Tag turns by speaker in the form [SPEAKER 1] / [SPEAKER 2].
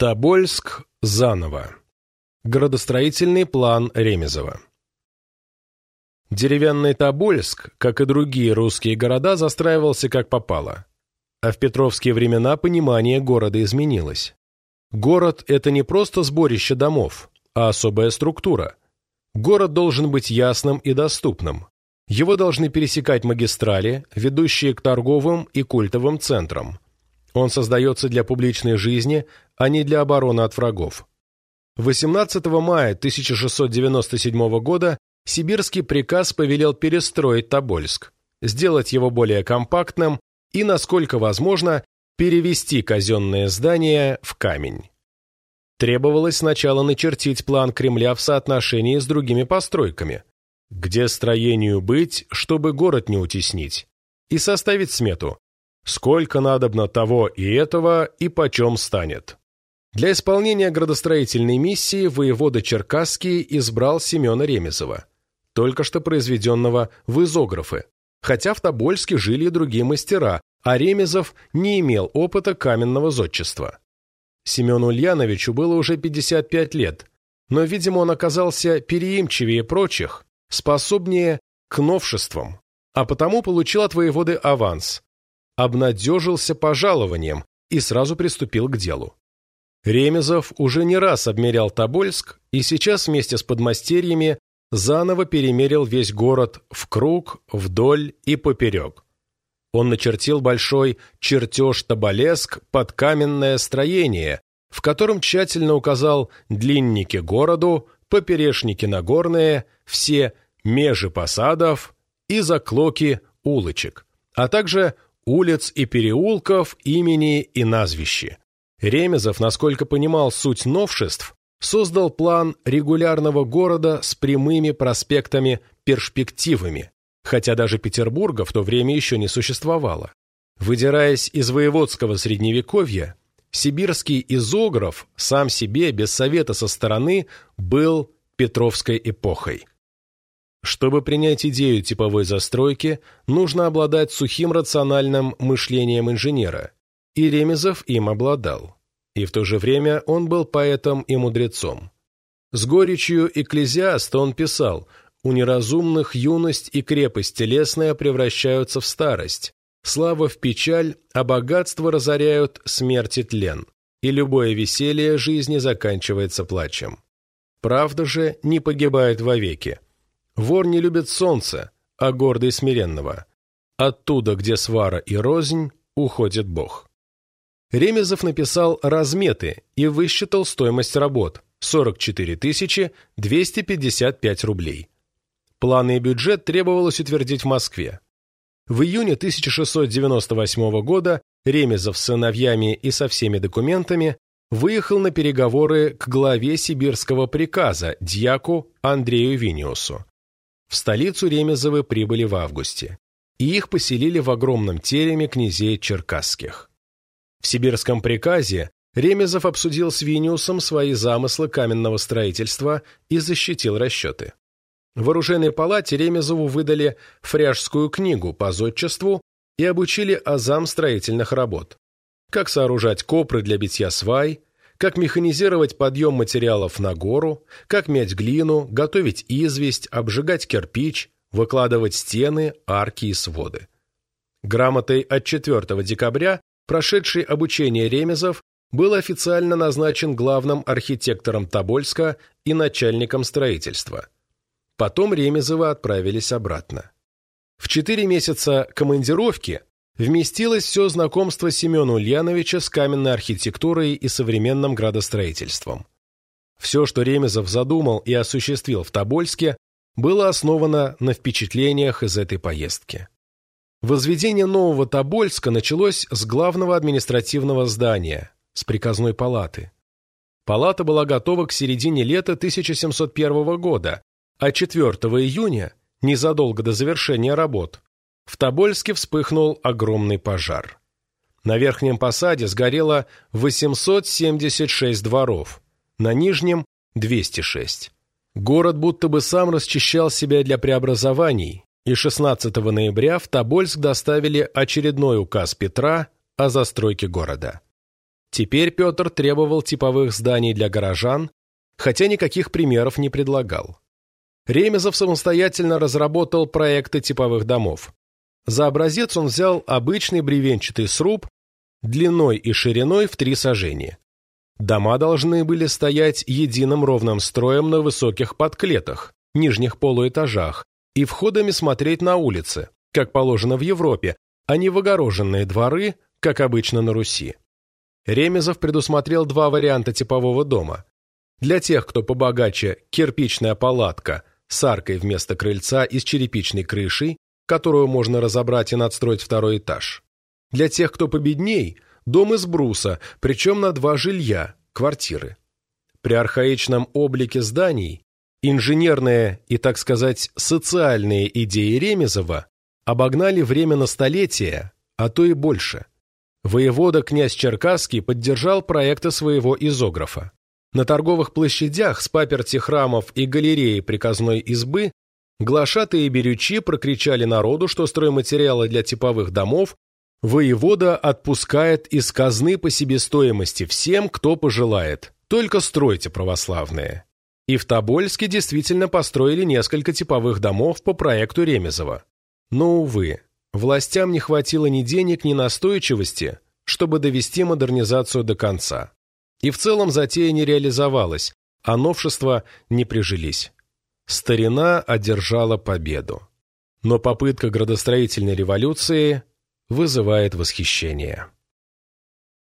[SPEAKER 1] Тобольск заново. Градостроительный план Ремезова. Деревянный Тобольск, как и другие русские города, застраивался как попало. А в петровские времена понимание города изменилось. Город – это не просто сборище домов, а особая структура. Город должен быть ясным и доступным. Его должны пересекать магистрали, ведущие к торговым и культовым центрам. Он создается для публичной жизни, а не для обороны от врагов. 18 мая 1697 года сибирский приказ повелел перестроить Тобольск, сделать его более компактным и, насколько возможно, перевести казенные здания в камень. Требовалось сначала начертить план Кремля в соотношении с другими постройками, где строению быть, чтобы город не утеснить, и составить смету, сколько надобно того и этого и почем станет. Для исполнения градостроительной миссии воевода Черкасский избрал Семена Ремезова, только что произведенного в изографы, хотя в Тобольске жили и другие мастера, а Ремезов не имел опыта каменного зодчества. Семену Ульяновичу было уже 55 лет, но, видимо, он оказался переимчивее прочих, способнее к новшествам, а потому получил от воеводы аванс, обнадежился пожалованием и сразу приступил к делу. Ремезов уже не раз обмерял Тобольск и сейчас вместе с подмастерьями заново перемерил весь город в круг, вдоль и поперек. Он начертил большой чертеж Тоболеск под каменное строение, в котором тщательно указал длинники городу, поперешники Нагорные, все межи посадов и заклоки улочек, а также улиц и переулков, имени и назвищи. Ремезов, насколько понимал суть новшеств, создал план регулярного города с прямыми проспектами-перспективами, хотя даже Петербурга в то время еще не существовало. Выдираясь из воеводского средневековья, сибирский изограф сам себе без совета со стороны был Петровской эпохой. Чтобы принять идею типовой застройки, нужно обладать сухим рациональным мышлением инженера – и Ремезов им обладал. И в то же время он был поэтом и мудрецом. С горечью экклезиаста он писал «У неразумных юность и крепость телесная превращаются в старость, слава в печаль, а богатство разоряют смерть и тлен, и любое веселье жизни заканчивается плачем. Правда же не погибает вовеки. Вор не любит солнце, а гордый смиренного. Оттуда, где свара и рознь, уходит Бог. Ремезов написал разметы и высчитал стоимость работ – 44 255 рублей. Планы и бюджет требовалось утвердить в Москве. В июне 1698 года Ремезов с сыновьями и со всеми документами выехал на переговоры к главе сибирского приказа, дьяку Андрею Виниусу. В столицу Ремезовы прибыли в августе, и их поселили в огромном тереме князей черкасских. В сибирском приказе Ремезов обсудил с Виниусом свои замыслы каменного строительства и защитил расчеты. В оружейной палате Ремезову выдали фряжскую книгу по зодчеству и обучили азам строительных работ. Как сооружать копры для битья свай, как механизировать подъем материалов на гору, как мять глину, готовить известь, обжигать кирпич, выкладывать стены, арки и своды. Грамотой от 4 декабря прошедший обучение Ремезов, был официально назначен главным архитектором Тобольска и начальником строительства. Потом Ремезовы отправились обратно. В четыре месяца командировки вместилось все знакомство Семена Ульяновича с каменной архитектурой и современным градостроительством. Все, что Ремезов задумал и осуществил в Тобольске, было основано на впечатлениях из этой поездки. Возведение нового Тобольска началось с главного административного здания, с приказной палаты. Палата была готова к середине лета 1701 года, а 4 июня, незадолго до завершения работ, в Тобольске вспыхнул огромный пожар. На верхнем посаде сгорело 876 дворов, на нижнем – 206. Город будто бы сам расчищал себя для преобразований, и 16 ноября в Тобольск доставили очередной указ Петра о застройке города. Теперь Петр требовал типовых зданий для горожан, хотя никаких примеров не предлагал. Ремезов самостоятельно разработал проекты типовых домов. За образец он взял обычный бревенчатый сруб длиной и шириной в три сажения. Дома должны были стоять единым ровным строем на высоких подклетах, нижних полуэтажах, и входами смотреть на улицы, как положено в Европе, а не в огороженные дворы, как обычно на Руси. Ремезов предусмотрел два варианта типового дома. Для тех, кто побогаче, кирпичная палатка с аркой вместо крыльца и с черепичной крышей, которую можно разобрать и надстроить второй этаж. Для тех, кто победней, дом из бруса, причем на два жилья, квартиры. При архаичном облике зданий инженерные и, так сказать, социальные идеи Ремезова обогнали время на столетия, а то и больше. Воевода князь Черкасский поддержал проекты своего изографа. На торговых площадях с паперти храмов и галереи приказной избы глашатые и берючи прокричали народу, что стройматериалы для типовых домов воевода отпускает из казны по себестоимости всем, кто пожелает, только стройте православные. И в Тобольске действительно построили несколько типовых домов по проекту Ремезова. Но, увы, властям не хватило ни денег, ни настойчивости, чтобы довести модернизацию до конца. И в целом затея не реализовалась, а новшества не прижились. Старина одержала победу. Но попытка градостроительной революции вызывает восхищение.